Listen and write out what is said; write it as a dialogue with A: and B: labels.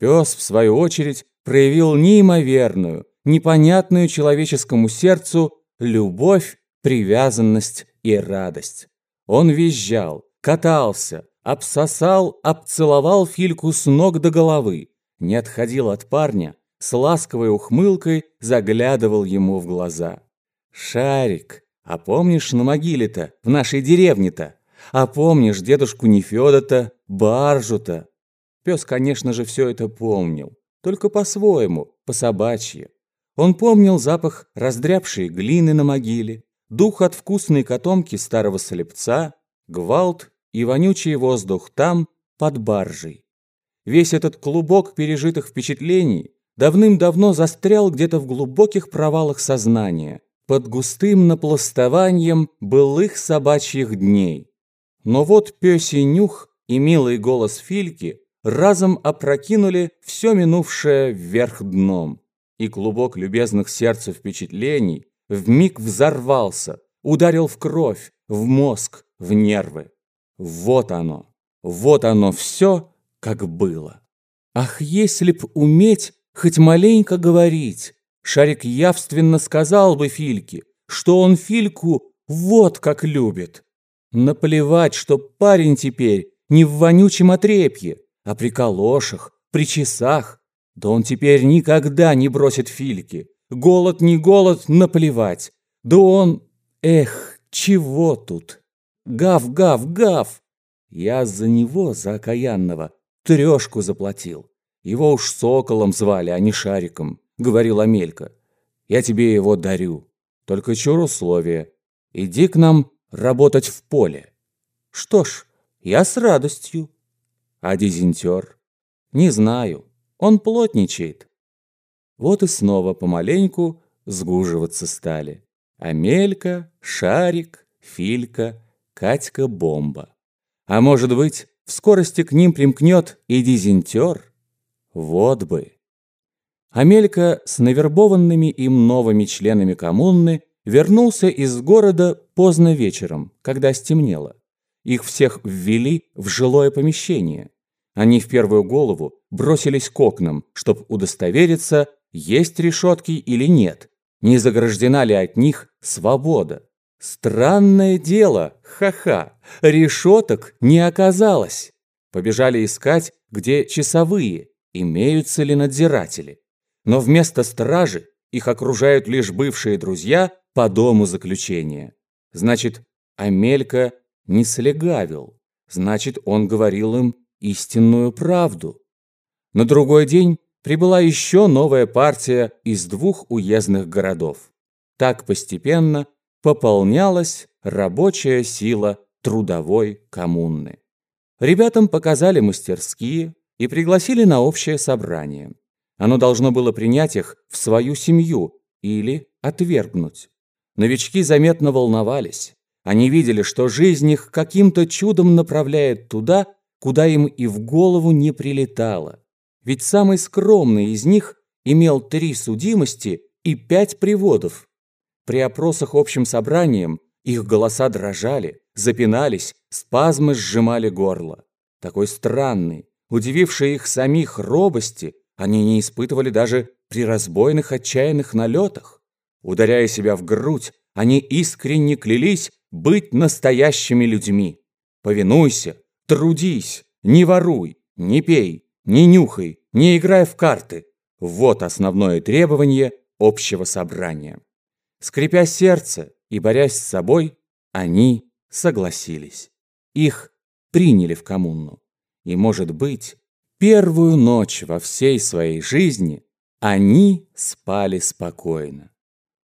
A: Пес, в свою очередь, проявил неимоверную, непонятную человеческому сердцу любовь, привязанность и радость. Он визжал, катался, обсосал, обцеловал Фильку с ног до головы, не отходил от парня, с ласковой ухмылкой заглядывал ему в глаза. «Шарик, а помнишь на могиле-то, в нашей деревне-то? А помнишь дедушку Нефёда-то, баржу-то?» Пес, конечно же, все это помнил, только по-своему, по-собачье. Он помнил запах раздрябшей глины на могиле, дух от вкусной котомки старого слепца, гвалт и вонючий воздух там, под баржей. Весь этот клубок пережитых впечатлений давным-давно застрял где-то в глубоких провалах сознания, под густым напластованием былых собачьих дней. Но вот пёсий нюх и милый голос Фильки разом опрокинули все минувшее вверх дном, и клубок любезных сердцу впечатлений вмиг взорвался, ударил в кровь, в мозг, в нервы. Вот оно, вот оно все, как было. Ах, если б уметь хоть маленько говорить, Шарик явственно сказал бы Фильке, что он Фильку вот как любит. Наплевать, что парень теперь не в вонючем отрепье, а при калошах, при часах. Да он теперь никогда не бросит Фильки. Голод не голод, наплевать. Да он... Эх, чего тут? Гав, гав, гав! Я за него, за окаянного, трешку заплатил. Его уж соколом звали, а не шариком, говорил Амелька. Я тебе его дарю. Только чур условия. Иди к нам работать в поле. Что ж, я с радостью. А дизентер? Не знаю. Он плотничает. Вот и снова помаленьку сгуживаться стали. Амелька, Шарик, Филька, Катька-бомба. А может быть, в скорости к ним примкнет и дизентер? Вот бы. Амелька с навербованными им новыми членами коммуны вернулся из города поздно вечером, когда стемнело. Их всех ввели в жилое помещение. Они в первую голову бросились к окнам, чтобы удостовериться, есть решетки или нет, не заграждена ли от них свобода. Странное дело, ха-ха, решеток не оказалось. Побежали искать, где часовые, имеются ли надзиратели. Но вместо стражи их окружают лишь бывшие друзья по дому заключения. Значит, Амелька не слегавил. Значит, он говорил им истинную правду. На другой день прибыла еще новая партия из двух уездных городов. Так постепенно пополнялась рабочая сила трудовой коммуны. Ребятам показали мастерские и пригласили на общее собрание. Оно должно было принять их в свою семью или отвергнуть. Новички заметно волновались. Они видели, что жизнь их каким-то чудом направляет туда, куда им и в голову не прилетало. Ведь самый скромный из них имел три судимости и пять приводов. При опросах общим собранием их голоса дрожали, запинались, спазмы сжимали горло. Такой странный, удививший их самих робости, они не испытывали даже при разбойных отчаянных налетах. Ударяя себя в грудь, они искренне клялись быть настоящими людьми. Повинуйся, трудись, не воруй, не пей, не нюхай, не играй в карты. Вот основное требование общего собрания. Скрипя сердце и борясь с собой, они согласились. Их приняли в коммуну. И, может быть, первую ночь во всей своей жизни они спали спокойно.